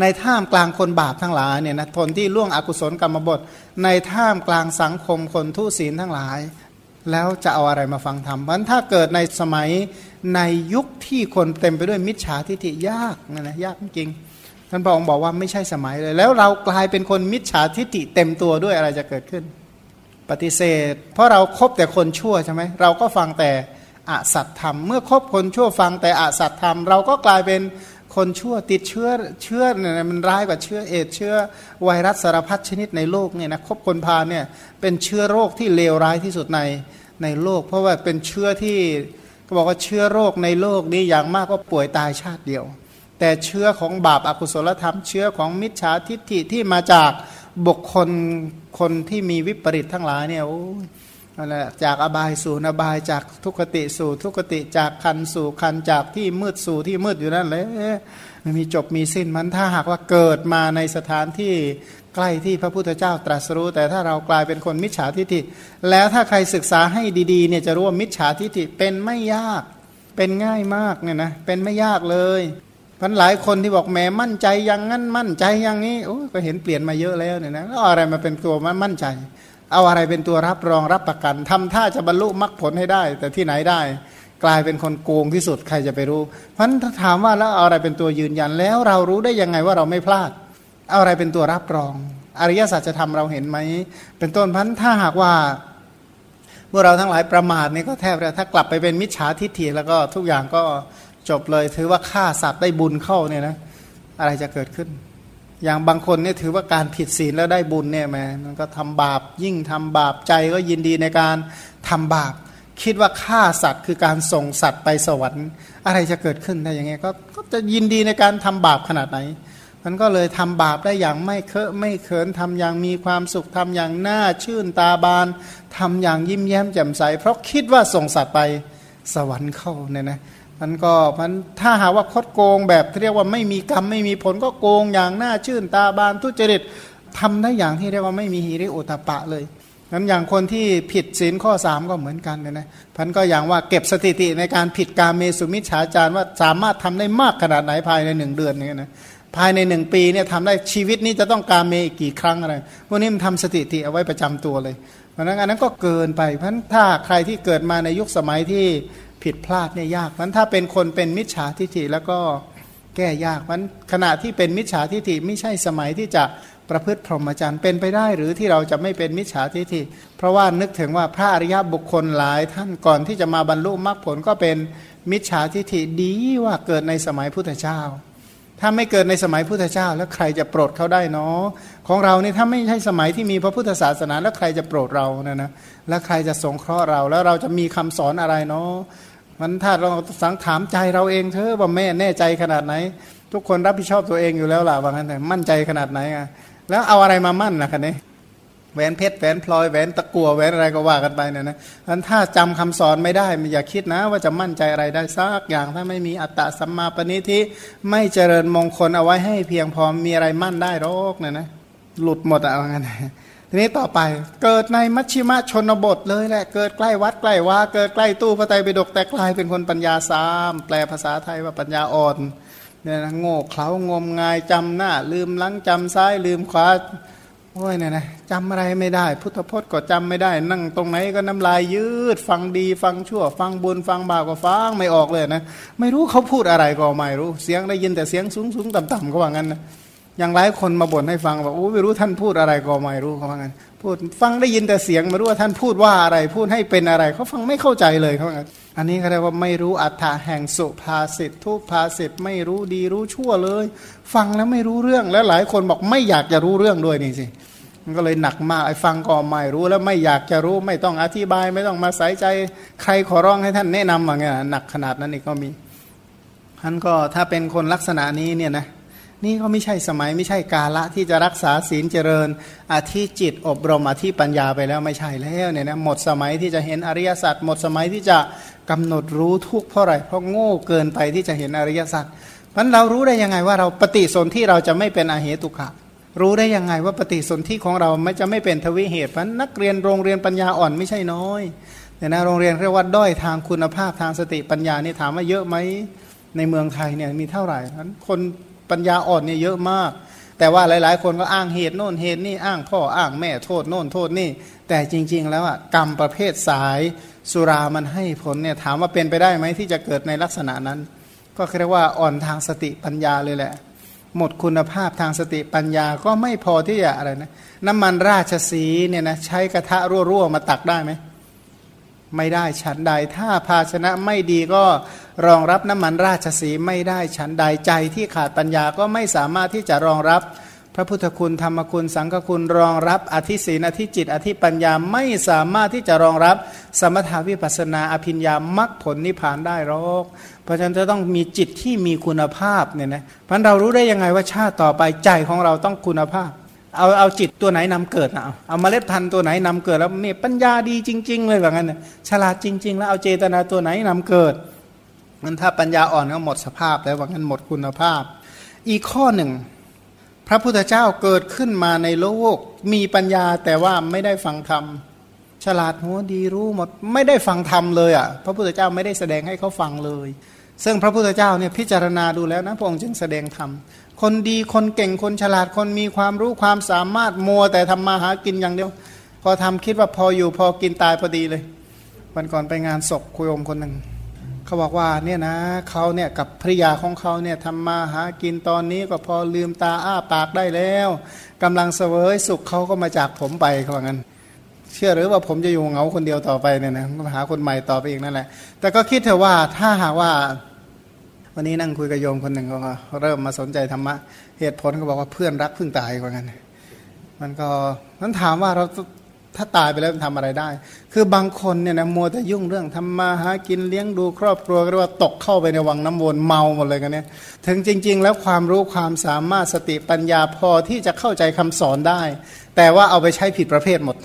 ในท่ามกลางคนบาปทั้งหลายเนี่ยนะทนที่ล่วงอกุศลกรรมบท ในท่ามกลางสังคมคนทุศีลทั้งหลาย แล้วจะเอาอะไรมาฟังธรรมเพราะถ้าเกิดในสมัยในยุคที่คนเต็มไปด้วยมิจฉาทิฏฐิยากนะนะยากจริงท่านพระองค์บอกว่าไม่ใช่สมัยเลย แล้วเรากลายเป็นคนมิจฉาทิฏฐิเต็มตัวด้วยอะไรจะเกิดขึ้น ปฏิเสธ เพราะเราครบแต่คนชั่วใช่ไหมเราก็ฟังแต่อสัตธรรม เมื่อคบคนชั่วฟังแต่อสัตธรรม เราก็กลายเป็น คนชั่วติดเชื้อเชื้อเนี่ยมันร้ายกว่าเชื้อเอดเชื้อไวรัสสารพัดชนิดในโลกเนี่ยนะคบคนพาเนี่ยเป็นเชื้อโรคที่เลวร้ายที่สุดในในโลก เพราะว่าเป็นเชื้อที่ก็บอกว่าเชื้อโรคในโลกนี้อย่างมากก็ป่วยตายชาติเดียว แต่เชื้อของบาปอากุศลธรรม เชื้อของมิจฉาทิฏฐิที่มาจากบุคคลคนที่มีวิปริตทั้งหลายเนี่ยโอ้ นั่นแหละจากอบายสู่อบายจากทุกติสู่ทุกติจากคันสู่คันจากที่มืดสู่ที่มืดอยู่นั่นเลยไม่มีจบมีสิ้นมันถ้าหากว่าเกิดมาในสถานที่ใกล้ที่พระพุทธเจ้าตรัสรู้ แต่ถ้าเรากลายเป็นคนมิจฉาทิฏฐิแล้วถ้าใครศึกษาให้ดีๆเนี่ยจะรู้ว่ามิจฉาทิฏฐิเป็นไม่ยากเป็นง่ายมากเนี่ยนะเป็นไม่ยากเลยพันหลายคนที่บอกแม้มั่นใจอย่างนั้นมั่นใจอย่างนี้โอ้ก็เห็นเปลี่ยนมาเยอะแล้วเนี่ยนะแล้วอะไรมาเป็นตัวมั่นใจ เอาอะไรเป็นตัวรับรองรับประกันทำท่าจะบรรลุมรรคผลให้ได้ แต่ที่ไหนได้ กลายเป็นคนโกงที่สุดใครจะไปรู้ เพราะฉะนั้นถามว่าแล้วเอาอะไรเป็นตัวยืนยันแล้วเรารู้ได้ยังไงว่าเราไม่พลาด เอาอะไรเป็นตัวรับรอง อริยสัจจะทำเราเห็นไหมเป็นต้นพันถ้าหากว่าเมื่อเราทั้งหลายประมาทนี่ก็แทบจะถ้ากลับไปเป็นมิจฉาทิฏฐิแล้วก็ทุกอย่างก็จบเลยถือว่าฆ่าสัตว์ได้บุญเข้าเนี่ยนะอะไรจะเกิดขึ้น อย่างบางคนเนี่ยถือว่าการผิดศีลแล้วได้บุญเนี่ยแมมันก็ทำบาปยิ่งทำบาปใจก็ยินดีในการทำบาป คิดว่าฆ่าสัตว์คือการส่งสัตว์ไปสวรรค์ อะไรจะเกิดขึ้นได้ยังไงก็ก็จะยินดีในการทำบาปขนาดไหน มันก็เลยทำบาปได้อย่างไม่เคอะไม่เขินทำอย่างมีความสุขทำอย่างน่าชื่นตาบานทำอย่างยิ้มแย้มแจ่มใส เพราะคิดว่าส่งสัตว์ไปสวรรค์เข้าเนี่ยนะ มันก็มันถ้าหาว่าคดโกงแบบที่เรียกว่าไม่มีกรรมไม่มีผลก็โกงอย่างน่าชื่นตาบานทุจริตทำได้อย่างที่เรียกว่าไม่มีฮิริโอตปะเลยนั้นอย่างคนที่ผิดศีลข้อ 3 ก็เหมือนกันเลยนะพันก็อย่างว่าเก็บสถิติในการผิดการเมสุมิชฌาจารว่าสามารถทำได้มากขนาดไหนภายในหนึ่งเดือนเนี่ยนะภายในหนึ่งปีเนี่ยทำได้ชีวิตนี้จะต้องการเมอีกกี่ครั้งอะไรพวกนี้มันทำสถิติเอาไว้ประจำตัวเลยเพราะนั้นอันนั้นก็เกินไปเพราะถ้าใครที่เกิดมาในยุคสมัยที่ ผิดพลาดเนี่ยยากมันถ้าเป็นคนเป็นมิจฉาทิฏฐิแล้วก็แก้ยากมันขณะที่เป็นมิจฉาทิฏฐิไม่ใช่สมัยที่จะประพฤติพรหมจรรย์เป็นไปได้ หรือที่เราจะไม่เป็นมิจฉาทิฏฐิเพราะว่านึกถึงว่าพระอริยบุคคลหลายท่านก่อนที่จะมาบรรลุมรรคผลก็เป็นมิจฉาทิฏฐิดีว่าเกิดในสมัยพุทธเจ้า ถ้าไม่เกิดในสมัยพุทธเจ้า แล้วใครจะโปรดเขาได้เนาะของเราเนี่ยถ้าไม่ใช่สมัยที่มีพระพุทธศาสนา แล้วใครจะโปรดเรานะนะแล้วใครจะสงเคราะห์เราแล้วเราจะมีคำสอนอะไรเนาะ มันถ้าเราสังถามใจเราเองเธอว่าแม่แน่ใจขนาดไหน ทุกคนรับผิดชอบตัวเองอยู่แล้วล่ะว่างั้นแต่มั่นใจขนาดไหนอะแล้วเอาอะไรมามั่นนะคันนี้แหวนเพชรแหวนพลอยแหวนตะกัวแหวนอะไรก็ว่ากันไปเนี่ยนะอันถ้าจำคำสอนไม่ได้อย่าคิดนะ ว่าจะมั่นใจอะไรได้สักอย่างถ้าไม่มีอัตตะสัมมาปณิทิไม่เจริญมงคลเอาไว้ให้เพียงพอมีอะไรมั่นได้หรอกเนี่ยนะหลุดหมดอะว่างั้น ทีนี้ต่อไปเกิดในมัชชิมะชนบทเลยแหละ เกิดใกล้วัดใกล้ว่าเกิดใกล้ตู้พระไตรปิฎกแต่กลายเป็นคนปัญญาสาม แปลภาษาไทยว่าปัญญาอ่อนเนี่ยนะโง่เขลางมงายจำหน้า ลืมลังจำซ้ายลืมขวาโอ้ยเนี่ยนะจำอะไรไม่ได้ พุทธพจน์ก็จำไม่ได้ นั่งตรงไหนก็น้ำลายยืด ฟังดี ฟังชั่ว ฟังบุญฟังบาปก็ฟังไม่ออกเลยนะ ไม่รู้เขาพูดอะไรก็ไม่รู้ เสียงได้ยินแต่เสียงสูงสูงต่ำต่ำก็ว่างั้นนะ อย่างหลายคนมาบ่นให้ฟังบอกโอ้ไม่รู้ท่านพูดอะไรก็ไม่รู้เขาว่างั้นพูดฟังได้ยินแต่เสียงไม่รู้ว่าท่านพูดว่าอะไร พูดให้เป็นอะไรเขาฟังไม่เข้าใจเลยเขาว่างั้นอันนี้เขาเรียกว่าไม่รู้อัฏฐะแห่งสุภาษิตทุภาษิตไม่รู้ดีรู้ชั่วเลย ฟังแล้วไม่รู้เรื่องแล้วหลายคนบอกไม่อยากจะรู้เรื่องด้วยนี่สิมันก็เลยหนักมากไอ้ฟังก็ไม่รู้แล้วไม่อยากจะรู้ไม่ต้องอธิบาย ไม่ต้องมาใส่ใจใครขอร้องให้ท่านแนะนำอย่างเงี้ยหนักขนาดนั้นอีกก็มีท่านก็ถ้าเป็นคนลักษณะนี้เนี่ยนะ นี่ก็ไม่ใช่สมัยไม่ใช่กาละที่จะรักษาศีลเจริญอาธิจิตอบรมอาธิปัญญาไปแล้วไม่ใช่แล้วเนี่ยนะหมดสมัยที่จะเห็นอริยสัจหมดสมัยที่จะกำหนดรู้ทุกเพราะอะไรเพราะโง่เกินไปที่จะเห็นอริยสัจมันเรารู้ได้ยังไงว่าเราปฏิสนธิเราจะไม่เป็นอาเหตุกะ รู้ได้ยังไงว่าปฏิสนธิของเราไม่จะไม่เป็นทวิเหตุเพราะนักเรียนโรงเรียนปัญญาอ่อนไม่ใช่น้อยเนี่ยนะโรงเรียนเรียกว่าด้อยทางคุณภาพทางสติปัญญานี่ถามว่าเยอะไหมในเมืองไทยเนี่ยมีเท่าไหร่นั้นคน ปัญญาอ่อนเนี่ยเยอะมาก แต่ว่าหลาย ๆ คนก็อ้างเหตุโน่นเหตุนี่อ้างพ่ออ้างแม่โทษโน่นโทษนี่ แต่จริง ๆ แล้วอะกรรมประเภทสายสุรามันให้ผลเนี่ยถามว่าเป็นไปได้ไหมที่จะเกิดในลักษณะนั้น ก็เรียกว่าอ่อนทางสติปัญญาเลยแหละ หมดคุณภาพทางสติปัญญาก็ไม่พอที่จะอะไรนะน้ำมันราชสีเนี่ยนะใช้กระทะรั่วๆมาตักได้ไหมไม่ได้ฉันใด ถ้าภาชนะไม่ดีก็ รองรับน้ำมันราชสีไม่ได้ฉันใดใจที่ขาดปัญญาก็ไม่สามารถที่จะรองรับพระพุทธคุณธรรมคุณสังฆคุณรองรับอธิศีนอธิจิต อธิปัญญาไม่สามารถที่จะรองรับสมถาวิปัสนาอภิญญามรรคผลนิพพานได้หรอก เพราะฉะนั้นจะต้องมีจิตที่มีคุณภาพเนี่ยนะพันเรารู้ได้ยังไงว่าชาติต่อไปใจของเราต้องคุณภาพ เอาเอาจิตตัวไหนนำเกิดเอาเอาเมล็ดพันธุ์ตัวไหนนำเกิดแล้วเนี่ยปัญญาดีจริง ๆ เลยแบบนั้นฉลาดจริง ๆ แล้วเอาเจตนาตัวไหนนำเกิด มันถ้าปัญญาอ่อนก็หมดสภาพแล้วว่างั้นหมดคุณภาพ อีกข้อหนึ่ง พระพุทธเจ้าเกิดขึ้นมาในโลก มีปัญญาแต่ว่าไม่ได้ฟังธรรมฉลาดหัวดีรู้หมดไม่ได้ฟังธรรมเลยอะพระพุทธเจ้าไม่ได้แสดงให้เขาฟังเลย ซึ่งพระพุทธเจ้าเนี่ยพิจารณาดูแล้วนะพระองค์จึงแสดงธรรมคนดีคนเก่งคนฉลาดคนมีความรู้ความสามารถมัวแต่ทำมาหากินอย่างเดียวพอทำคิดว่าพออยู่พอกินตายพอดีเลย วันก่อนไปงานศพคุยอมคนหนึ่ง เขาบอกว่าเนี่ยนะเขาเนี่ยกับภริยาของเขาเนี่ยทำมาหากินตอนนี้ก็พอลืมตาอ้าปากได้แล้วกำลังเสวยสุขเขาก็มาจากผมไปเขาบอกงั้น เชื่อหรือว่าผมจะอยู่เหงาคนเดียวต่อไปเนี่ยนะหาคนใหม่ต่อไปอีกนั่นแหละ แต่ก็คิดเถอะว่าถ้าหากว่า วันนี้นั่งคุยกับโยมคนหนึ่งก็เริ่มมาสนใจธรรมะเหตุผลก็บอกว่าเพื่อนรักเพิ่งตายกว่ากันมันก็นั้นถามว่าเรา ถ้าตายไปแล้วทำอะไรได้ คือบางคนเนี่ยนะมัวแต่ยุ่งเรื่องทำมาหากินเลี้ยงดูครอบครัวเรียกว่าตกเข้าไปในวังน้ำวนเมาหมดเลยกันเนี่ย ถึงจริง ๆ แล้วความรู้ความสามารถสติปัญญาพอที่จะเข้าใจคำสอนได้ แต่ว่าเอาไปใช้ผิดประเภทหมด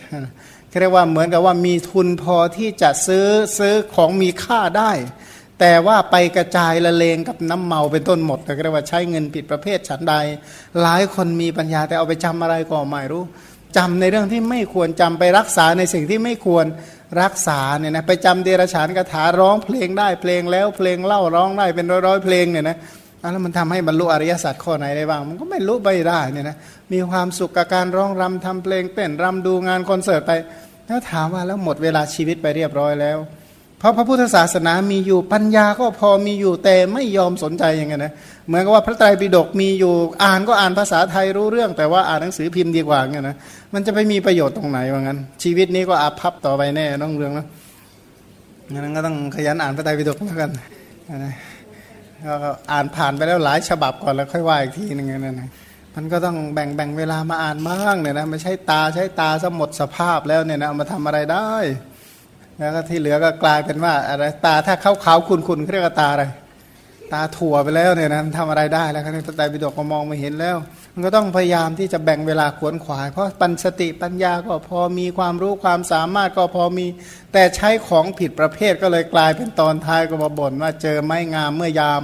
เรียกว่าเหมือนกับว่ามีทุนพอที่จะซื้อซื้อของมีค่าได้ แต่ว่าไปกระจายละเลงกับน้ำเมาเป็นต้นหมดก็เรียกว่าใช้เงินผิดประเภทฉันใด หลายคนมีปัญญาแต่เอาไปจำอะไรก็ไม่รู้ จำในเรื่องที่ไม่ควรจำไปรักษาในสิ่งที่ไม่ควรรักษาเนี่ยนะไปจำเดรฉานคาถาร้องเพลงได้เพลงแล้วเพลงเล่าร้องได้เป็นร้อยๆเพลงเนี่ยนะแล้วมันทำให้บรรลุอริยสัจข้อไหนได้บ้าง มันก็ไม่รู้ไปได้เนี่ยนะมีความสุขกับการร้องรำทำเพลงเต้นรำดูงานคอนเสิร์ตไปแล้วถามว่าแล้วหมดเวลาชีวิตไปเรียบร้อยแล้ว เพราะพระพุทธศาสนามีอยู่ปัญญาก็พอมีอยู่แต่ไม่ยอมสนใจอย่างเงี้ยนะเหมือนกับว่าพระไตรปิฎกมีอยู่อ่านก็อ่านภาษาไทยรู้เรื่อง แต่ว่าอ่านหนังสือพิมพ์ดีกว่าเงี้ยนะมันจะไปมีประโยชน์ตรงไหนว่างั้น ชีวิตนี้ก็อาภัพต่อไปแน่น้องเรื่องนะงั้นก็ต้องขยันอ่านพระไตรปิฎกแล้วกันนะก็อ่านผ่านไปแล้วหลายฉบับก่อนแล้วค่อยว่าอีกทีนึงนั่นนะมันก็ต้องแบ่งแบ่งเวลามาอ่านบ้างเนี่ยนะไม่ใช่ตาใช้ตาสมดสภาพแล้วเนี่ยนะเอามาทำอะไรได้ แล้วก็ที่เหลือก็กลายเป็นว่าอะไรตาถ้าเขาขาวคุณคุณเรียกว่าตาอะไร ตาถั่วไปแล้วเนี่ยนะทำอะไรได้แล้วครับในพระไตรปิฎกก็มองไม่เห็นแล้ว มันก็ต้องพยายามที่จะแบ่งเวลาขวนขวาย เพราะปัญสติปัญญาก็พอมีความรู้ความสามารถก็พอมี แต่ใช้ของผิดประเภทก็เลยกลายเป็นตอนท้ายก็มาบ่นว่าเจอไม้งามเมื่อยาม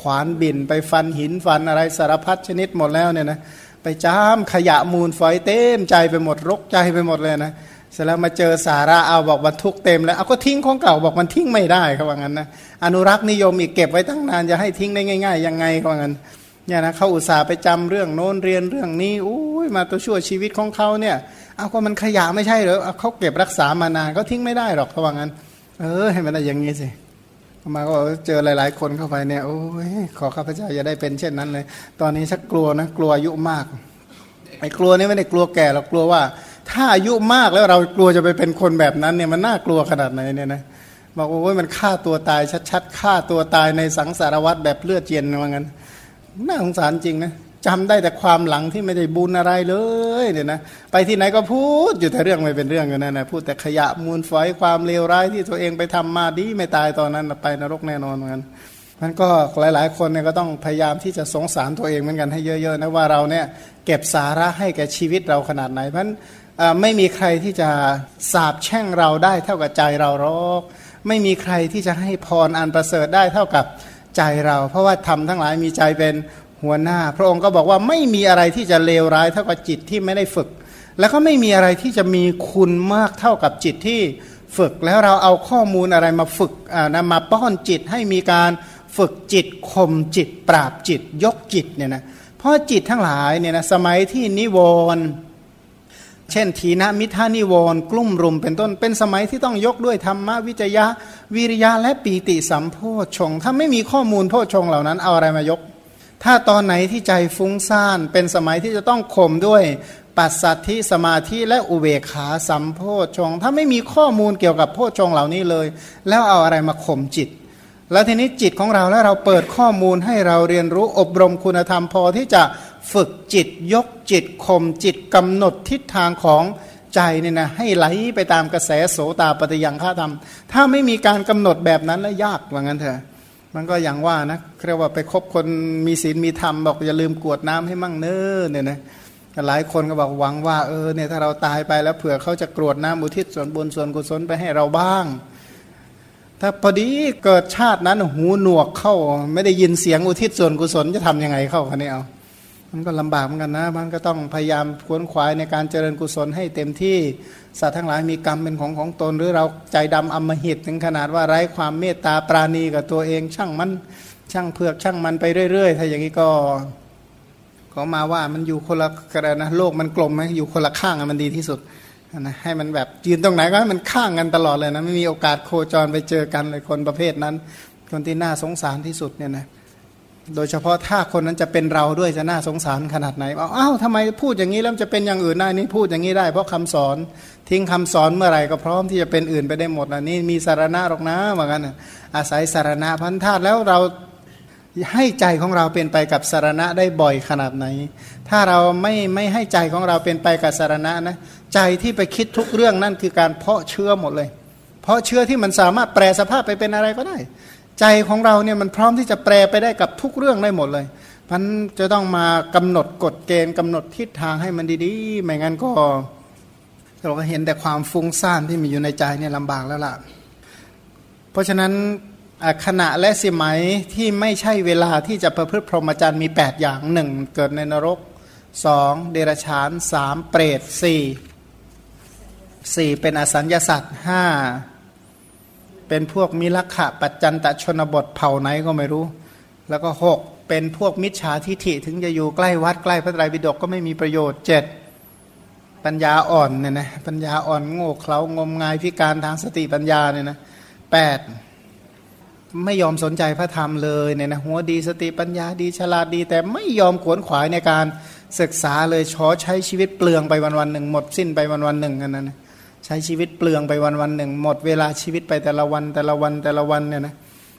ขวานบินไปฟันหินฟันอะไรสารพัดชนิดหมดแล้วเนี่ยนะไปจ้ามขยะมูลฝอยเต็มใจไปหมดรกใจไปหมดเลยนะ เสร็จแล้วมาเจอสาระเอาบอกบรรทุกเต็มแล้วเอาก็ทิ้งของเก่าบอกมันทิ้งไม่ได้เขาว่างั้นนะอนุรักษ์นิยมอีกเก็บไว้ตั้งนานจะให้ทิ้งได้ง่ายๆยังไงเขาว่างั้นเนี่ยนะเขาอุตส่าห์ไปจำเรื่องโน้นเรียนเรื่องนี้อุ้ยมาตัวชั่วชีวิตของเขาเนี่ยเอาก็มันขยะไม่ใช่เหรอเขาเก็บรักษามานานเขาทิ้งไม่ได้หรอกเขาว่างั้น เออให้มันได้อย่างนี้สิมาก็เจอหลาย ๆ คนเข้าไปเนี่ยโอ้ยขอข้าพเจ้าอย่าได้เป็นเช่นนั้นเลย ตอนนี้ชักกลัวนะกลัวอายุมากไอ้กลัวนี่ไม่ได้กลัวแก่หรอกกลัวว่า ถ้าอายุมากแล้วเรากลัวจะไปเป็นคนแบบนั้นเนี่ยมันน่ากลัวขนาดไหนเนี่ยนะบอกว่ามันฆ่าตัวตายชัดๆฆ่าตัวตายในสังสารวัตรแบบเลือดเย็นว่างั้นน่าสงสารจริงนะจำได้แต่ความหลังที่ไม่ได้บุญอะไรเลยเนี่ยนะไปที่ไหนก็พูดอยู่แต่เรื่องไม่เป็นเรื่องกันนะนะพูดแต่ขยะมูลฝอยความเลวร้ายที่ตัวเองไปทำมาดีไม่ตายตอนนั้นไปนรกแน่นอนเหมือนกันมันก็หลาย ๆ คนเนี่ยก็ต้องพยายามที่จะสงสารตัวเองเหมือนกันให้เยอะ ๆ นะว่าเราเนี่ยเก็บสาระให้แก่ชีวิตเราขนาดไหนเพราะ ไม่มีใครที่จะสาบแช่งเราได้เท่ากับใจเราหรอกไม่มีใครที่จะให้พรอันประเสริฐได้เท่ากับใจเรา เพราะว่าทำทั้งหลายมีใจเป็นหัวหน้า พระองค์ก็บอกว่าไม่มีอะไรที่จะเลวร้ายเท่ากับจิตที่ไม่ได้ฝึก แล้วก็ไม่มีอะไรที่จะมีคุณมากเท่ากับจิตที่ฝึกแล้วเราเอาข้อมูลอะไรมาฝึกนะมาป้อนจิตให้มีการฝึกจิตข่มจิต ปราบจิต ยกจิตเนี่ยนะเพราะจิตทั้งหลายเนี่ยนะสมัยที่นิวรณ์ เช่น ทีนะมิทานิวรกลุ่มรุมเป็นต้นเป็นสมัยที่ต้องยกด้วยธรรมวิจยะ วิริยะและปีติสัมโพชง ถ้าไม่มีข้อมูลโพชงเหล่านั้นเอาอะไรมายก ถ้าตอนไหนที่ใจฟุ้งซ่าน เป็นสมัยที่จะต้องข่มด้วยปัสสัทธิสมาธิและอุเบกขาสัมโพชง ถ้าไม่มีข้อมูลเกี่ยวกับโพชงเหล่านี้เลย แล้วเอาอะไรมาข่มจิต แล้วทีนี้จิตของเราแล้วเราเปิดข้อมูลให้เราเรียนรู้อบรมคุณธรรมพอที่จะ ฝึกจิตยกจิตข่มจิตกำหนดทิศทางของใจเนี่ยนะให้ไหลไปตามกระแสโสตาปฏิยังฆาธรรม ถ้าไม่มีการกำหนดแบบนั้นแล้วยากว่างั้นเถอะ มันก็อย่างว่านะเรียกว่าไปคบคนมีศีลมีธรรมบอกอย่าลืมกวดน้ำให้มั่งเน้อเนี่ยนะหลายคนก็บอกหวังว่าเออเนี่ยถ้าเราตายไปแล้วเผื่อเขาจะกรวดน้ำอุทิศส่วนบุญส่วนกุศลไปให้เราบ้าง ถ้าพอดีเกิดชาตินั้นหูหนวกเข้า ไม่ได้ยินเสียงอุทิศส่วนกุศลจะทํำยังไงเข้าคะเนี่ยเอา มันก็ลำบากเหมือนกันนะมันก็ต้องพยายามควนขวายในการเจริญกุศลให้เต็มที่สัตว์ทั้งหลายมีกรรมเป็นของของตน หรือเราใจดำอมหิตถึงขนาดว่าไร้ความเมตตาปราณีกับตัวเองช่างมันช่างเผือกช่างมันไปเรื่อย ๆ ถ้าอย่างนี้ก็ขามาว่ามันอยู่คนละกระนะโลกมันกลมไหมอยู่คนละข้างมันดีที่สุดนะให้มันแบบยืนตรงไหนก็ให้มันข้างกันตลอดเลยนะไม่มีโอกาสโคจรไปเจอกันเลยคนประเภทนั้น คนที่น่าสงสารที่สุดเนี่ยนะ โดยเฉพาะถ้าคนนั้นจะเป็นเราด้วยจะน่าสงสารขนาดไหนอ้าวทำไมพูดอย่างนี้แล้วจะเป็นอย่างอื่นได้นี่พูดอย่างนี้ได้ เพราะคำสอนทิ้งคำสอนเมื่อไหร่ก็พร้อมที่จะเป็นอื่นไปได้หมดนะนี่มีสารณะหรอกนะเหมือนกันอาศัยสารณะพันธาตุแล้วเราให้ใจของเราเป็นไปกับสารณะได้บ่อยขนาดไหน ถ้าเราไม่ไม่ให้ใจของเราเป็นไปกับสารณะนะใจที่ไปคิดทุกเรื่องนั่นคือการเพาะเชื้อหมดเลย เพราะเชื้อที่มันสามารถแปลสภาพไปเป็นอะไรก็ได้ ใจของเราเนี่ยมันพร้อมที่จะแปลไปได้กับทุกเรื่องได้หมดเลยมันจะต้องมากำหนดกฎเกณฑ์กำหนดทิศทางให้มันดีๆ ไม่งั้นก็เราก็เห็นแต่ความฟุ้งซ่านที่มีอยู่ในใจเนี่ยลำบากแล้วล่ะ เพราะฉะนั้นขณะและสมัยที่ไม่ใช่เวลาที่จะประพฤติพรหมจรรย์มี 8 อย่างหนึ่งเกิดในนรกสองเดรัจฉานสามเปรตสี่สี่เป็นอสัญญาสัตว์ห้า เป็นพวกมิลักขะปัจจันตชนบทเผ่าไหนก็ไม่รู้ แล้วก็หกเป็นพวกมิจฉาทิฐิถึงจะอยู่ใกล้วัดใกล้พระไตรปิฎกก็ไม่มีประโยชน์เจ็ดปัญญาอ่อนเนี่ยนะปัญญาอ่อนโง่เขลางมงายพิการทางสติปัญญาเนี่ยนะแปดไม่ยอมสนใจพระธรรมเลยเนี่ยนะหัวดีสติปัญญาดีฉลาดดี แต่ไม่ยอมขวนขวายในการศึกษาเลยช้อใช้ชีวิตเปลืองไปวันวันหนึ่งหมดสิ้นไปวันวันหนึ่งกันนะนะ ใช้ชีวิตเปลืองไปวันวันหนึ่ง หมดเวลาชีวิตไปแต่ละวันแต่ละวันแต่ละวันเนี่ยนะ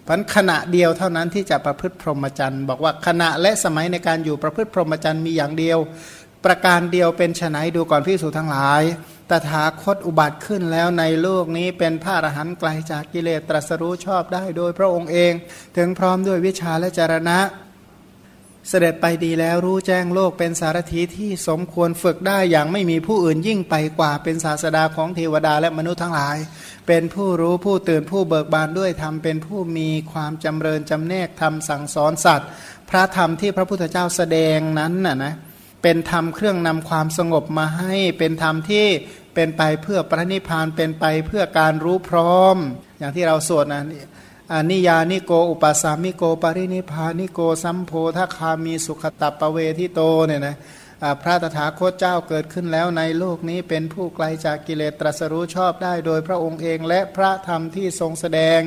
พันขณะเดียวเท่านั้นที่จะประพฤติพรหมจรรย์บอกว่าขณะและสมัยในการอยู่ประพฤติพรหมจรรย์มีอย่างเดียว ประการเดียวเป็นฉนัยดูก่อนพิสูจทั้งหลาย ตถาคตอุบัติขึ้นแล้วในโลกนี้เป็นพระอรหันต์ไกลจากกิเลสตรัสรู้ชอบได้โดยพระองค์เอง ถึงพร้อมด้วยวิชาและจารณะ เสด็จไปดีแล้วรู้แจ้งโลกเป็นสารถีที่สมควรฝึกได้อย่างไม่มีผู้อื่นยิ่งไปกว่าเป็นศาสดาของเทวดาและมนุษย์ทั้งหลาย เป็นผู้รู้ผู้ตื่นผู้เบิกบานด้วยธรรมเป็นผู้มีความจำเริญจำแนกธรรมสั่งสอนสัตว์ พระธรรมที่พระพุทธเจ้าแสดงนั้นน่ะนะเป็นธรรมเครื่องนำความสงบมาให้เป็นธรรมที่เป็นไปเพื่อพระนิพพานเป็นไปเพื่อการรู้พร้อม อย่างที่เราสวดนะ นิยยานิโก อุปสมิโก ปรินิพพานิโก สัมโพธคามีสุคตัปปเวทิโตเนี่ยนะพระตถาคตเจ้าเกิดขึ้นแล้วในโลกนี้เป็นผู้ไกลจากกิเลสตรัสรู้ชอบได้โดยพระองค์เองและพระธรรมที่ทรงแสดง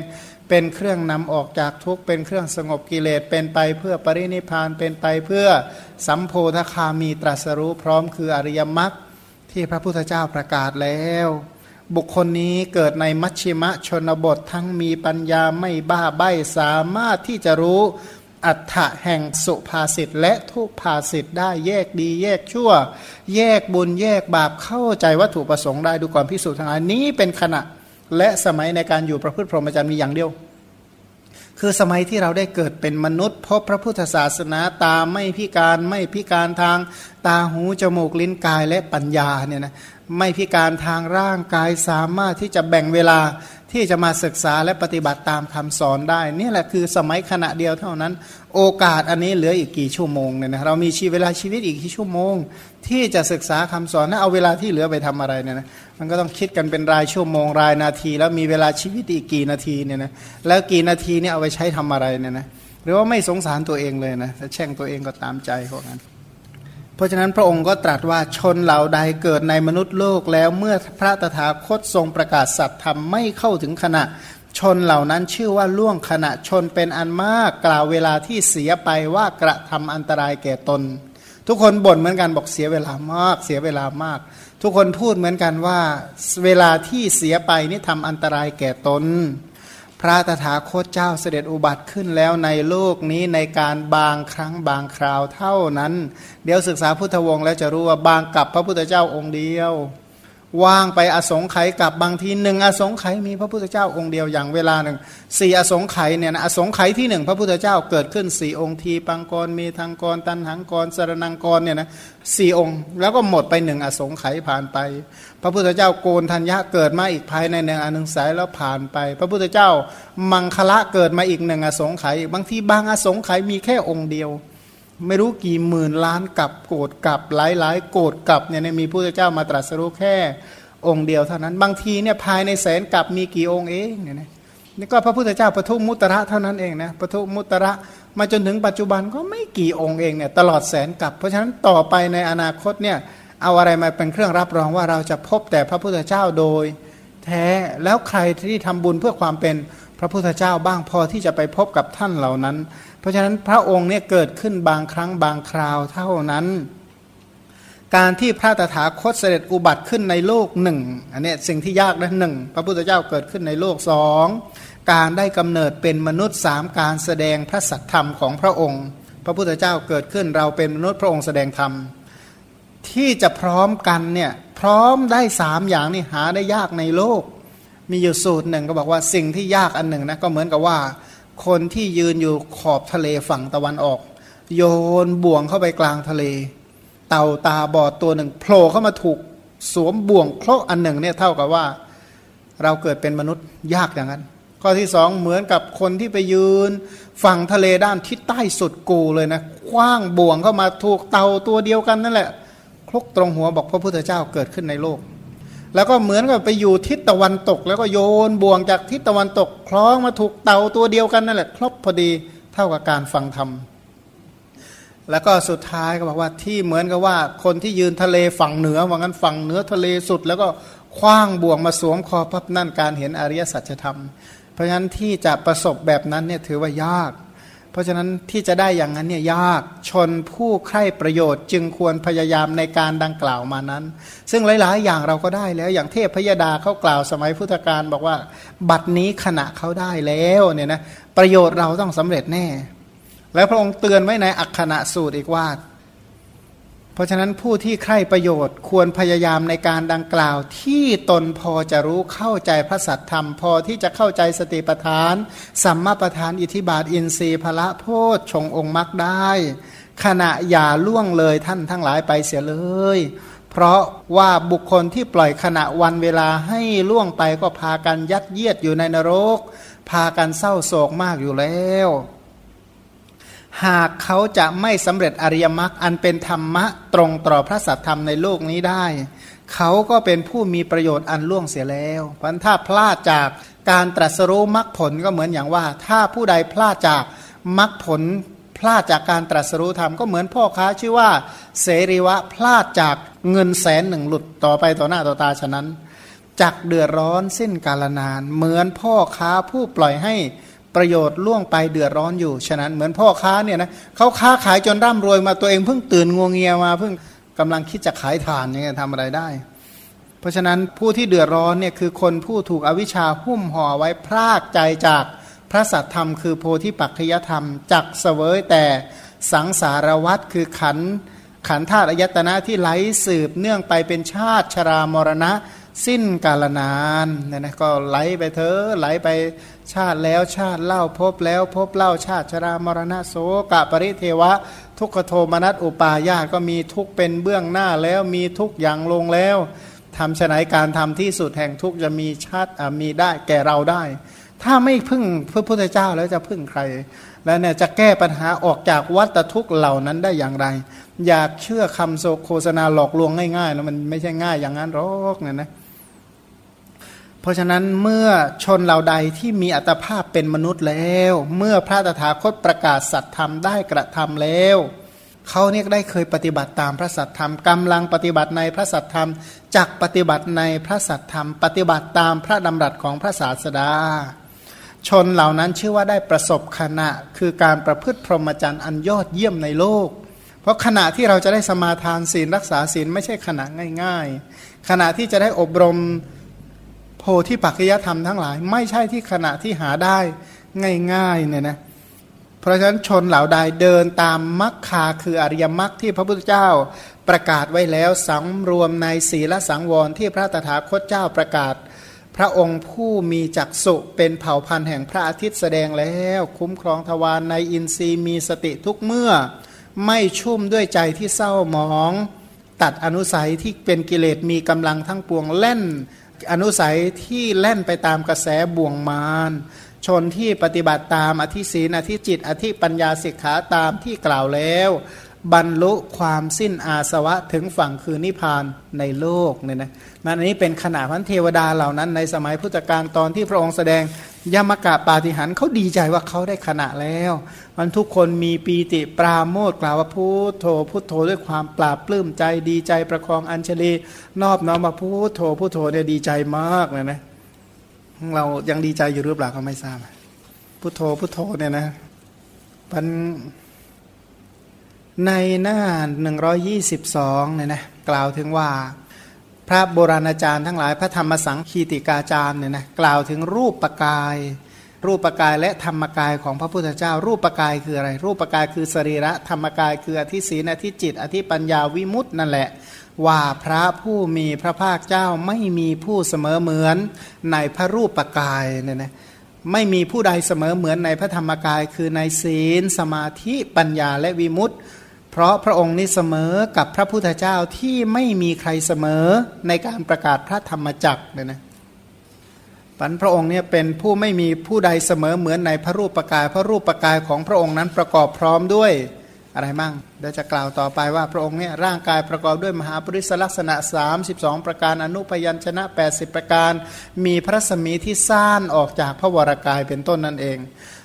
เป็นเครื่องนำออกจากทุกข์เป็นเครื่องสงบกิเลสเป็นไปเพื่อปรินิพพานเป็นไปเพื่อสัมโพธคามีตรัสรู้พร้อมคืออริยมรรคที่พระพุทธเจ้าประกาศแล้ว บุคคลนี้เกิดในมัชชิมะชนบททั้งมีปัญญาไม่บ้าใบ้สามารถที่จะรู้อัฏฐะแห่งสุภาษิตและทุภาษิตได้แยกดีแยกชั่ว แยกบุญแยกบาปเข้าใจวัตถุประสงค์ได้ดูก่อนพิสูจน์ทั้งหลายนี้เป็นขณะ และสมัยในการอยู่ประพฤติพรหมจรรย์มีอย่างเดียว คือสมัยที่เราได้เกิดเป็นมนุษย์พบพระพุทธศาสนาตาไม่พิการไม่พิการทางตาหูจมูกลิ้นกายและปัญญาเนี่ยนะไม่พิการทางร่างกายสามารถที่จะแบ่งเวลา ที่จะมาศึกษาและปฏิบัติตามคำสอนได้ นี่แหละคือสมัยขณะเดียวเท่านั้น โอกาสอันนี้เหลืออีกกี่ชั่วโมงเนี่ยนะเรามีชีเวลาชีวิตอีกกี่ชั่วโมง ที่จะศึกษาคำสอนนะเอาเวลาที่เหลือไปทำอะไรเนี่ยนะมันก็ต้องคิดกันเป็นรายชั่วโมงรายนาที แล้วมีเวลาชีวิตอีกกี่นาทีเนี่ยนะแล้วกี่นาทีเนี่ยเอาไปใช้ทำอะไรเนี่ยนะหรือว่าไม่สงสารตัวเองเลยนะถ้าแช่งตัวเองก็ตามใจเขางั้น เพราะฉะนั้นพระองค์ก็ตรัสว่าชนเหล่าใดเกิดในมนุษย์โลกแล้วเมื่อพระตถาคตทรงประกาศสัตธรรมไม่เข้าถึงขณะ ชนเหล่านั้นชื่อว่าล่วงขณะชนเป็นอันมากกล่าวเวลาที่เสียไปว่ากระทำอันตรายแก่ตน ทุกคนบ่นเหมือนกันบอกเสียเวลามาก เสียเวลามาก ทุกคนพูดเหมือนกันว่า เวลาที่เสียไปนี่ทำอันตรายแก่ตน พระตถาคตเจ้าเสด็จอุบัติขึ้นแล้วในโลกนี้ในการบางครั้งบางคราวเท่านั้น เดี๋ยวศึกษาพุทธวงศ์แล้วจะรู้ว่าบางกับพระพุทธเจ้าองค์เดียว ว่างไปอสงไขยกับบางทีหนึ่งอสงไขยมีพระพุทธเจ้าองค์เดียวอย่างเวลาหนึ่งสี่อสงไขยเนี่ยนะอสงไขยที่หนึ่งพระพุทธเจ้าเกิดขึ้นสี่องค์ทีปังกรมีทางกร ตันหังกรสารนังกรเนี่ยนะสี่องค์ แล้วก็หมดไปหนึ่งอสงไขยผ่านไป พระพุทธเจ้าโกนธัญญะเกิดมาอีกภายในหนึ่งอนึงสายแล้วผ่านไป พระพุทธเจ้ามังคละเกิดมาอีกหนึ่งอสงไขยบางทีบางอสงไขยมีแค่องค์เดียว ไม่รู้กี่หมื่นล้านกับโกรธกับหลายหลายโกรธกับเนี่ยมีพระพุทธเจ้ามาตรัสรู้แค่องค์เดียวเท่านั้น บางทีเนี่ยภายในแสนกับมีกี่องค์เองเนี่ยนะนี่ก็พระพุทธเจ้าปทุมมุตระเท่านั้นเองนะปทุมมุตระมาจนถึงปัจจุบันก็ไม่กี่องค์เองเนี่ยตลอดแสนกับ เพราะฉะนั้นต่อไปในอนาคตเนี่ยเอาอะไรมาเป็นเครื่องรับรองว่าเราจะพบแต่พระพุทธเจ้าโดย แท้แล้วใครที่ทำบุญเพื่อความเป็นพระพุทธเจ้าบ้างพอที่จะไปพบกับท่านเหล่านั้น เพราะฉะนั้นพระองค์เนี่ยเกิดขึ้นบางครั้งบางคราวเท่านั้น การที่พระตถาคตเสด็จอุบัติขึ้นในโลกหนึ่งอันนี้สิ่งที่ยากนะหนึ่งพระพุทธเจ้าเกิดขึ้นในโลกสองการได้กำเนิดเป็นมนุษย์สามการแสดงพระสัทธรรมของพระองค์ พระพุทธเจ้าเกิดขึ้นเราเป็นมนุษย์พระองค์แสดงธรรมที่จะพร้อมกันเนี่ยพร้อมได้สามอย่างนี่หาได้ยากในโลก มีอยู่สูตรหนึ่งก็บอกว่าสิ่งที่ยากอันหนึ่งนะก็เหมือนกับว่า คนที่ยืนอยู่ขอบทะเลฝั่งตะวันออก โยนบ่วงเข้าไปกลางทะเล เต่าตาบอดตัวหนึ่งโผล่เข้ามาถูกสวมบ่วงเคราะอันหนึ่งเนี่ยเท่ากับว่า เราเกิดเป็นมนุษย์ยากอย่างนั้น ข้อที่สองเหมือนกับคนที่ไปยืน ฝั่งทะเลด้านทิศใต้สุดกูเลยนะคว้างบ่วงเข้ามาถูกเต่าตัวเดียวกันนั่นแหละคลุกตรงหัวบอกพระพุทธเจ้าเกิดขึ้นในโลก แล้วก็เหมือนกับไปอยู่ทิศตะวันตก แล้วก็โยนบ่วงจากทิศตะวันตก คล้องมาถูกเต่าตัวเดียวกันนั่นแหละครบพอดีเท่ากับการฟังธรรมแล้วก็สุดท้ายก็บอกว่าที่เหมือนกับว่าคนที่ยืนทะเลฝั่งเหนือว่างั้นฝั่งเหนือทะเลสุด แล้วก็คว้างบ่วงมาสวมคอพับนั่นการเห็นอริยสัจธรรม เพราะฉะนั้นที่จะประสบแบบนั้นเนี่ยถือว่ายาก เพราะฉะนั้นที่จะได้อย่างนั้นเนี่ยยากชนผู้ใคร่ประโยชน์ จึงควรพยายามในการดังกล่าวมานั้น ซึ่งหลาย ๆ อย่างเราก็ได้แล้วอย่างเทพพยดาเขากล่าวสมัยพุทธกาลบอกว่า บัดนี้ขณะเขาได้แล้วเนี่ยนะประโยชน์เราต้องสำเร็จแน่ แล้วพระองค์เตือนไว้ในอักขณะสูตรอีกว่า เพราะฉะนั้นผู้ที่ใคร่ประโยชน์ควรพยายามในการดังกล่าว ที่ตนพอจะรู้เข้าใจพระสัทธรรม พอที่จะเข้าใจสติปัฏฐาน สัมมาปัฏฐานอิทิบาทอินทรีย์พละโพชชงองค์มรรคได้ ขณะอย่าล่วงเลยท่านทั้งหลายไปเสียเลย เพราะว่าบุคคลที่ปล่อยขณะวันเวลาให้ล่วงไปก็พากันยัดเยียดอยู่ในนรก พากันเศร้าโศกมากอยู่แล้ว หากเขาจะไม่สำเร็จอริยมรรคอันเป็นธรรมะตรงต่อพระสัทธรรมในโลกนี้ได้ เขาก็เป็นผู้มีประโยชน์อันล่วงเสียแล้วพราะถ้าพลาดจากการตรัสรู้มรรคผลก็เหมือนอย่างว่า ถ้าผู้ใดพลาดจากมรรคผล พลาดจากการตรัสรู้ธรรมก็เหมือนพ่อค้าชื่อว่า เสรีวะพลาดจากเงินแสนหนึ่งหลุดต่อไปต่อหน้าต่อตาฉะนั้นจักเดือดร้อนสิ้นกาลนาน เหมือนพ่อค้าผู้ปล่อยให้ ประโยชน์ล่วงไปเดือดร้อนอยู่ ฉะนั้นเหมือนพ่อค้าเนี่ยนะเขาค้าขายจนร่ำรวยมาตัวเองเพิ่งตื่นงวงเงียมาเพิ่งกำลังคิดจะขายฐานเนี่ยทำอะไรได้ เพราะฉะนั้นผู้ที่เดือดร้อนเนี่ยคือคนผู้ถูกอวิชชาหุ้มห่อไว้พรากใจจากพระสัตธรรม คือโพธิปัจจยธรรมจักเสวยแต่สังสารวัตคือขันขันธาตุอายตนะที่ไหลสืบเนื่องไปเป็นชาติชรามรณะ สิ้นกาลนานเนี่ยนะก็ไหลไปเถอะไหลไป ชาติแล้วชาติเล่าพบแล้วพบเล่าชาติชรามรณะโสกะปริเทวะ ทุกขโทมนัสอุปาญาตก็มีทุกเป็นเบื้องหน้าแล้วมีทุกอย่างลงแล้วทำฉนัยการทำที่สุดแห่งทุกจะมีชาติมีได้แก่เราได้ ถ้าไม่พึ่งพระพุทธเจ้าแล้วจะพึ่งใคร แล้วเนี่ยจะแก้ปัญหาออกจากวัฏทุกเหล่านั้นได้อย่างไร อยากเชื่อคำโฆษณาหลอกลวงง่ายๆนะมันไม่ใช่ง่ายอย่างนั้นหรอกเนี่ยนะ เพราะฉะนั้นเมื่อชนเหล่าใดที่มีอัตภาพเป็นมนุษย์แล้ว เมื่อพระตถาคตประกาศสัตธรรมได้กระทำแล้วเขาเนี่ยได้เคยปฏิบัติตามพระสัตธรรมกำลังปฏิบัติในพระสัตธรรมจักปฏิบัติในพระสัตธรรม ปฏิบัติตามพระดำรัสของพระศาสดา ชนเหล่านั้นชื่อว่าได้ประสบขณะคือการประพฤติพรหมจรรย์อันยอดเยี่ยมในโลก เพราะขณะที่เราจะได้สมาทานศีลรักษาศีลไม่ใช่ขณะง่าย ๆ ขณะที่จะได้อบรม พธิปัจจยธรรมทั้งหลาย ไม่ใช่ที่ขณะที่หาได้ง่ายๆเนี่ยนะเพราะฉะนั้นชนเหล่าใดเดินตามมรรคาคืออริยมรรคที่พระพุทธเจ้าประกาศไว้แล้วสังรวมในศีลสังวรที่พระตถาคตเจ้าประกาศ พระองค์ผู้มีจักสุเป็นเผ่าพันธุ์แห่งพระอาทิตย์แสดงแล้ว คุ้มครองทวารในอินทรีย์มีสติทุกเมื่อ ไม่ชุ่มด้วยใจที่เศร้าหมอง ตัดอนุสัยที่เป็นกิเลสมีกำลังทั้งปวงเล่น อนุสัยที่เล่นไปตามกระแสบ่วงมารชนที่ปฏิบัติตามอธิศีนอธิจิต อธิปัญญาสิกขาตามที่กล่าวแล้ว บรรลุความสิ้นอาสวะถึงฝั่งคือนิพพานในโลกเนี่ยนะนั่นอันนี้เป็นขณะพันเทวดาเหล่านั้น ในสมัยพุทธกาลตอนที่พระองค์แสดงยมกะปาฏิหารเขาดีใจว่าเขาได้ขณะแล้ว มันทุกคนมีปีติปราโมทกล่าวว่าพุทโธพุทโธด้วยความปราบปลื้มใจดีใจประคองอัญชลีนอบน้อมมาพุทโธพุทโธเนี่ยดีใจมากเลยนะเรายังดีใจอยู่หรือเปล่าก็ไม่ทราบพุทโธพุทโธเนี่ยนะมัน ในหน้าหนึ่งร้อยี่สิบสองเนี่ยนะกล่าวถึงว่า พระโบราณอาจารย์ทั้งหลายพระธรรมสังคีติกาจารย์เนี่ยนะกล่าวถึงรูปปกาย รูปปกายและธรรมกายของพระพุทธเจ้า รูปปกายคืออะไร รูปปกายคือสรีระธรรมกายคืออธิศีนอธิจิต อธิปัญญาวิมุตต์นั่นแหละ ว่าพระผู้มีพระภาคเจ้าไม่มีผู้เสมอเหมือนในพระรูปปกายเนี่ยนะไม่มีผู้ใดเสมอเหมือนในพระธรรมกาย คือในศีล สมาธิปัญญาและวิมุตติ เพราะพระองค์นี้เสมอกับพระพุทธเจ้าที่ไม่มีใครเสมอในการประกาศพระธรรมจักรเนี่ยนะปันพระองค์เนี่ยเป็นผู้ไม่มีผู้ใดเสมอเหมือนในพระรูปประกายพระรูปประกายของพระองค์นั้นประกอบพร้อมด้วยอะไรมั่งเดี๋ยวจะกล่าวต่อไปว่าพระองค์เนี่ยร่างกายประกอบด้วยมหาปริศลักษณะ 32 ประการอนุพยัญชนะ 80 ประการ มีพระสมีที่ซ่านออกจากพระวรากายเป็นต้นนั่นเอง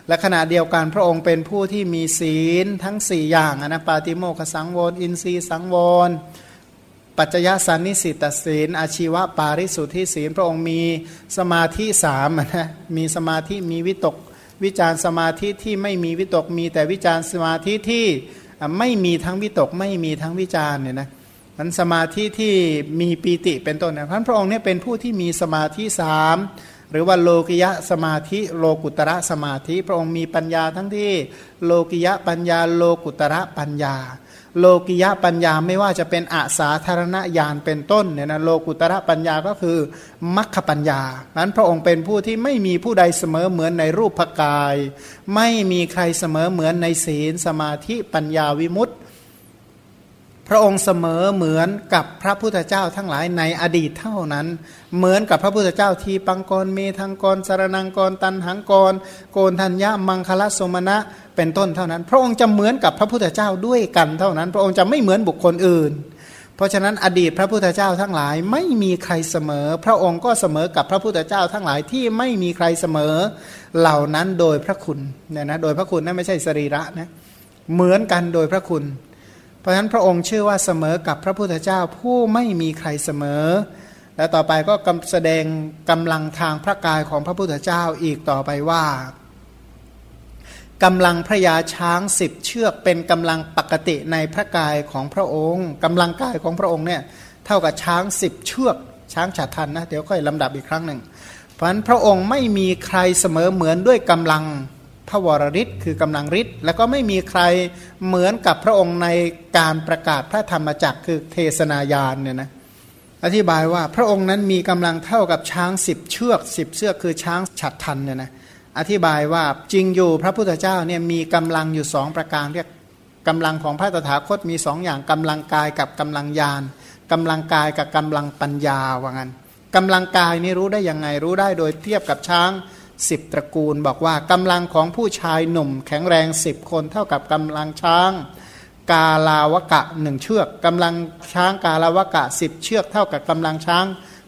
และขณะเดียวกันพระองค์เป็นผู้ที่มีศีลทั้ง 4 อย่างนะปาติโมขสังวรอินทรีสังวรปัจจยสันนิสิตศีลอาชีวะปาริสุทธิศีล พระองค์มีสมาธิสามนะมีสมาธิมีวิตก วิจารสมาธิที่ไม่มีวิตกมีแต่วิจารสมาธิที่ไม่มีทั้งวิตกไม่มีทั้งวิจารเนี่ยนะนั้นสมาธิที่มีปีติเป็นต้นนะพระองค์เนี่ยเป็นผู้ที่มีสมาธิสาม หรือว่าโลกิยะสมาธิโลกุตระสมาธิ พระองค์มีปัญญาทั้งที่โลกิยะปัญญาโลกุตระปัญญา โลกิยะปัญญาไม่ว่าจะเป็นอาสาธารณญาณเป็นต้นเนี่ยนะโลกุตระปัญญาก็คือมัคคปัญญานั้นพระองค์เป็นผู้ที่ไม่มีผู้ใดเสมอเหมือนในรูปกาย ไม่มีใครเสมอเหมือนในศีลสมาธิปัญญาวิมุตติ พระองค์เสมอเหมือนกับพระพุทธเจ้าทั้งหลายในอดีตเท่านั้น เหมือนกับพระพุทธเจ้าทีปังกรเมทังกรสารนังกรตันหังกร โกนทัญญามังคละสมณะเป็นต้นเท่านั้น พระองค์จะเหมือนกับพระพุทธเจ้าด้วยกันเท่านั้น พระองค์จะไม่เหมือนบุคคลอื่น เพราะฉะนั้นอดีตพระพุทธเจ้าทั้งหลายไม่มีใครเสมอ พระองค์ก็เสมอกับพระพุทธเจ้าทั้งหลายที่ไม่มีใครเสมอเหล่านั้นโดยพระคุณเนี่ยนะโดยพระคุณนั่นไม่ใช่สรีระนะเหมือนกันโดยพระคุณ เพราะฉะนั้นพระองค์ชื่อว่าเสมอกับพระพุทธเจ้าผู้ไม่มีใครเสมอ และต่อไปก็แสดงกำลังทางพระกายของพระพุทธเจ้าอีกต่อไปว่ากำลังพระยาช้างสิบเชือกเป็นกำลังปกติในพระกายของพระองค์กำลังกายของพระองค์เนี่ยเท่ากับช้างสิบเชือก ช้างฉัดทันนะเดี๋ยวค่อยลำดับอีกครั้งหนึ่งเพราะฉะนั้นพระองค์ไม่มีใครเสมอเหมือนด้วยกำลัง พระวรริศคือกำลังฤทธิ์แล้วก็ไม่มีใครเหมือนกับพระองค์ในการประกาศพระธรรมจักรคือเทศนายานเนี่ยนะอธิบายว่าพระองค์นั้นมีกำลังเท่ากับช้างสิบเชือกสิบเชือกคือช้างฉัดทันเนี่ยนะอธิบายว่าจริงอยู่พระพุทธเจ้าเนี่ยมีกำลังอยู่สองประการเรียกกำลังของพระตถาคตมีสองอย่างกำลังกายกับกำลังญาณกำลังกายกับกำลังปัญญาว่างั้นกำลังกายนี่รู้ได้ยังไงรู้ได้โดยเทียบกับช้าง สิบตระกูล บอกว่ากำลังของผู้ชายหนุ่ม แข็งแรงสิบคนเท่ากับกำลังช้างกาลาวกะหนึ่งเชือกกำลังช้างกาลาวกะสิบเชือกเท่ากับกำลังช้าง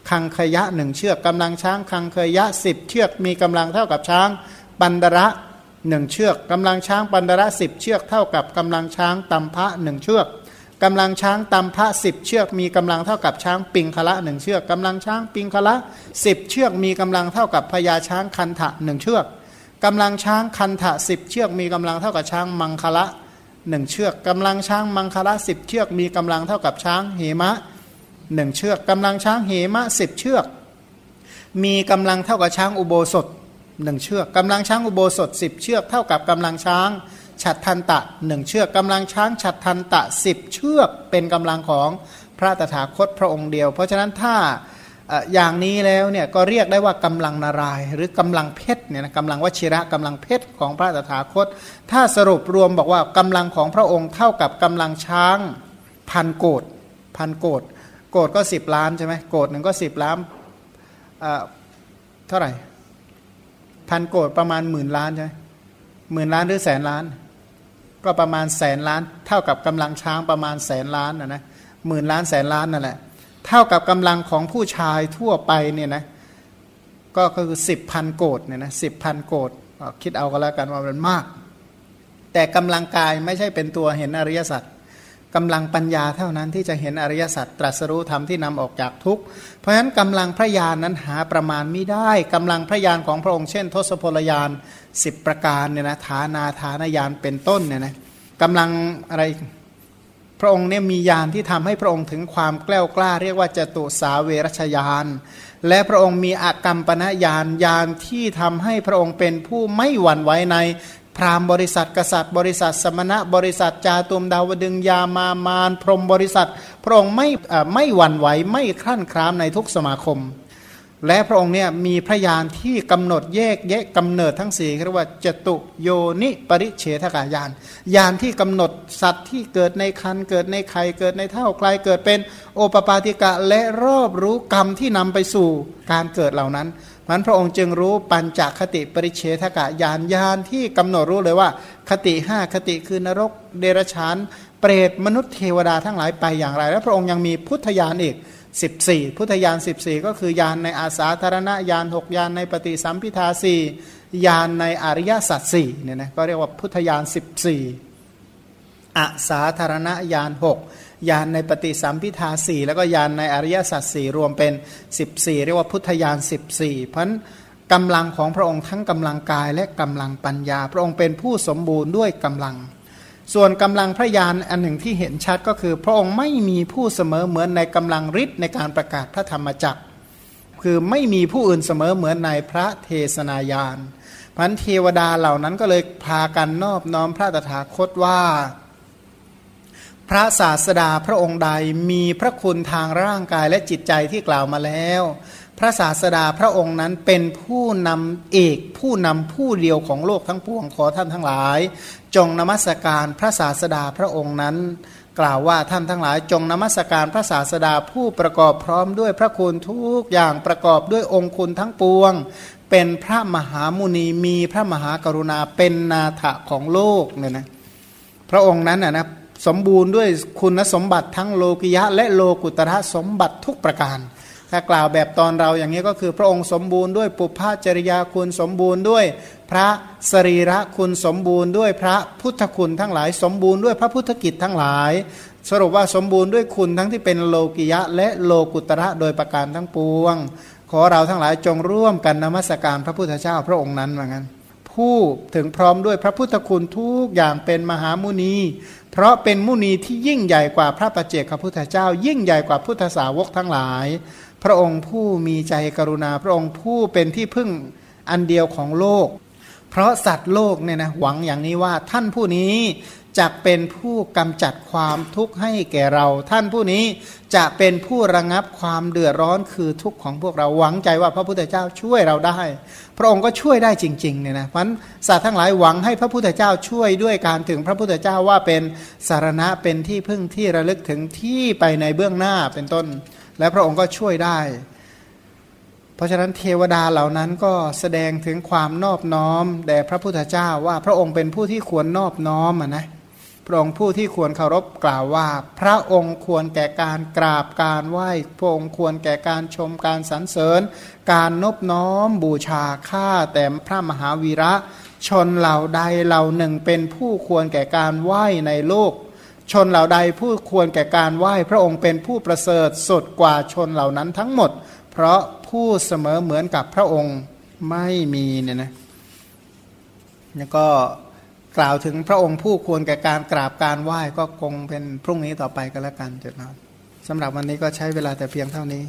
คังคยะหนึ่งเชือกกำลังช้างคังคยะสิบเชือกมีกำลังเท่ากับช้างปันดระหนึ่งเชือกกำลังช้างปันดระสิบเชือกเท่ากับกำลังช้างตัมพะหนึ่งเชือก กำลังช้างตัมพะสิบเชือกมีกำลังเท่ากับช้างปิงคละหนึ่งเชือกกำลังช้างปิงคละสิบเชือกมีกำลังเท่ากับพญาช้างคันทะหนึ่งเชือกกำลังช้างคันทะสิบเชือกมีกำลังเท่ากับช้างมังคละหนึ่งเชือกกำลังช้างมังคละสิบเชือกมีกำลังเท่ากับช้างเหมะหนึ่งเชือกกำลังช้างเหมะสิบเชือก มีกำลังเท่ากับช้างอุโบสถหนึ่งเชือกกำลังช้างอุโบสถสิบเชือกเท่ากับกำลังช้าง ฉัตทันตะหนึ่งเชือกกำลังช้างฉัตทันตะสิบเชือกเป็นกำลังของพระตถาคตพระองค์เดียว เพราะฉะนั้นถ้าอย่างนี้แล้วเนี่ยก็เรียกได้ว่ากำลังนารายหรือกำลังเพชรเนี่ยนะกำลังวชิระกำลังเพชรของพระตถาคต ถ้าสรุปรวมบอกว่ากำลังของพระองค์เท่ากับกำลังช้างพันโกดพันโกดโกดก็สิบล้านใช่ไหมโกดหนึ่งก็สิบล้านเท่าไหร่พันโกดประมาณหมื่นล้านใช่ไหมหมื่นล้านหรือแสนล้าน ก็ประมาณแสนล้าน เท่ากับกำลังช้างประมาณแสนล้านนะนะหมื่นล้านแสนล้านนั่นแหละเท่ากับกำลังของผู้ชายทั่วไปเนี่ยนะก็คือสิบพันโกดเนี่ยนะสิบพันโกดคิดเอาก็แล้วกันว่ามันมาก แต่กำลังกายไม่ใช่เป็นตัวเห็นอริยสัจ กำลังปัญญาเท่านั้นที่จะเห็นอริยสัจตรัสรู้ธรรมที่นำออกจากทุกข์ เพราะฉะนั้นกำลังพระญาณนนั้นหาประมาณไม่ได้กำลังพระญาณของพระองค์เช่น ทศพลยานสิบประการเนี่ยนะฐานาฐานญาณเป็นต้นเนี่ยนะกำลังอะไรพระองค์เนี่ยมีญาณที่ทำให้พระองค์ถึงความแกล้วกล้า เรียกว่าจตุสาเวรชยานและพระองค์มีอากรรมปณญาณญาณที่ทำให้พระองค์เป็นผู้ไม่หวั่นไหวใน พราหมณ์บริษัทกษัตริย์ บริษัท สมณะบริษัทจาตุมดาวดึงยามามานพรมบริษัท พระองค์ไม่ไม่หวั่นไหวไม่คลั่นครามในทุกสมาคม และพระองค์เนี่ยมีพระยานที่กำหนดแยกแยะกำเนิดทั้งสี่เรียกว่าจตุโยนิปริเฉทกายานยานที่กำหนดสัตว์ที่เกิดในคันเกิดในไข่เกิดในเท่าไกลเกิดเป็นโอปปาติกะและรอบรู้กรรมที่นำไปสู่การเกิดเหล่านั้น มันพระองค์จึงรู้ปัญจคติปริเฉทกะยานยานที่กำหนดรู้เลยว่า คติห้าคติคือนรกเดรฉานเปรตมนุษย์เทวดาทั้งหลายไปอย่างไร และพระองค์ยังมีพุทธญาณอีก 14 พุทธญาณ14 ก็คือยานในอาสาธารณญาณ6ยานในปฏิสัมพิทาสี่ยานในอริยสัจสี่เนี่ยนะก็เรียกว่าพุทธญาณ14 อาสาธารณญาณ6ยานในปฏิสัมพิทาสี่แล้วก็ยานในอริยสัจสี่รวมเป็น 14 เรียกว่าพุทธญาณ14 เพราะกำลังของพระองค์ทั้งกำลังกายและกำลังปัญญา พระองค์เป็นผู้สมบูรณ์ด้วยกำลัง ส่วนกำลังพระญาณอันหนึ่งที่เห็นชัดก็คือ พระองค์ไม่มีผู้เสมอเหมือนในกำลังฤทธิ์ในการประกาศพระธรรมจักร คือไม่มีผู้อื่นเสมอเหมือนในพระเทศนายานพันเทวดาเหล่านั้นก็เลยพากันนอบน้อมพระตถาคตว่า พระศาสดาพระองค์ใดมีพระคุณทางร่างกายและจิตใจที่กล่าวมาแล้ว พระศาสดาพระองค์นั้นเป็นผู้นำเอกผู้นำผู้เดียวของโลกทั้งปวงขอท่านทั้งหลาย จงนมัสการพระศาสดาพระองค์นั้น กล่าวว่าท่านทั้งหลาย จงนมัสการพระศาสดาผู้ประกอบพร้อมด้วยพระคุณทุกอย่างประกอบด้วยองค์คุณทั้งปวง เป็นพระมหามุนีมีพระมหากรุณาเป็นนาถะของโลกเนี่ยนะพระองค์นั้นนะ สมบูรณ์ด้วยคุณสมบัติทั้งโลกิยะ และโลกุตระสมบัติทุกประการ ถ้ากล่าวแบบตอนเราอย่างนี้ก็คือพระองค์สมบูรณ์ด้วยปุพพจริยาคุณสมบูรณ์ด้วย พระสรีระคุณสมบูรณ์ด้วยพระพุทธคุณทั้งหลาย สมบูรณ์ด้วยพระพุทธกิจทั้งหลาย สรุปว่าสมบูรณ์ด้วยคุณทั้งที่เป็นโลกิยะ และโลกุตระโดยประการทั้งปวง ขอเราทั้งหลายจงร่วมกันนมัสการพระพุทธเจ้าพระองค์นั้นเหมือนกัน ผู้ถึงพร้อมด้วยพระพุทธคุณทุกอย่างเป็นมหามุนี เพราะเป็นมุนีที่ยิ่งใหญ่กว่าพระประเจกพระพุทธเจ้า ยิ่งใหญ่กว่าพุทธสาวกทั้งหลาย พระองค์ผู้มีใจกรุณา พระองค์ผู้เป็นที่พึ่งอันเดียวของโลก เพราะสัตว์โลกเนี่ยนะหวังอย่างนี้ว่าท่านผู้นี้จะเป็นผู้กำจัดความทุกข์ให้แก่เรา ท่านผู้นี้จะเป็นผู้ระงับความเดือดร้อนคือทุกข์ของพวกเราหวังใจว่าพระพุทธเจ้าช่วยเราได้ ระองค์ก็ช่วยได้จริงๆเนี่ยนะเพราะสัตว์ทั้งหลายหวังให้พระพุทธเจ้าช่วยด้วยการถึงพระพุทธเจ้าว่าเป็นสารณะเป็นที่พึ่งที่ระลึกถึงที่ไปในเบื้องหน้าเป็นต้น และพระองค์ก็ช่วยได้ เพราะฉะนั้นเทวดาเหล่านั้นก็แสดงถึงความนอบน้อมแด่พระพุทธเจ้าว่าพระองค์เป็นผู้ที่ควรนอบน้อมนะ พระองค์ผู้ที่ควรเคารพกล่าวว่า พระองค์ควรแก่การกราบการไหว้พระองค์ควรแก่การชมการสรรเสริญ การนบน้อมบูชาข้าแต่พระมหาวีระ ชนเหล่าใดเหล่าหนึ่งเป็นผู้ควรแก่การไหว้ในโลก ชนเหล่าใดผู้ควรแก่การไหว้พระองค์เป็นผู้ประเสริฐสุดกว่าชนเหล่านั้นทั้งหมด เพราะผู้เสมอเหมือนกับพระองค์ไม่มีเนี่ยนะแล้วก็ กล่าวถึงพระองค์ผู้ควรแก่การกราบการไหว้ก็คงเป็นพรุ่งนี้ต่อไปก็แล้วกันเจ้านะสำหรับวันนี้ก็ใช้เวลาแต่เพียงเท่านี้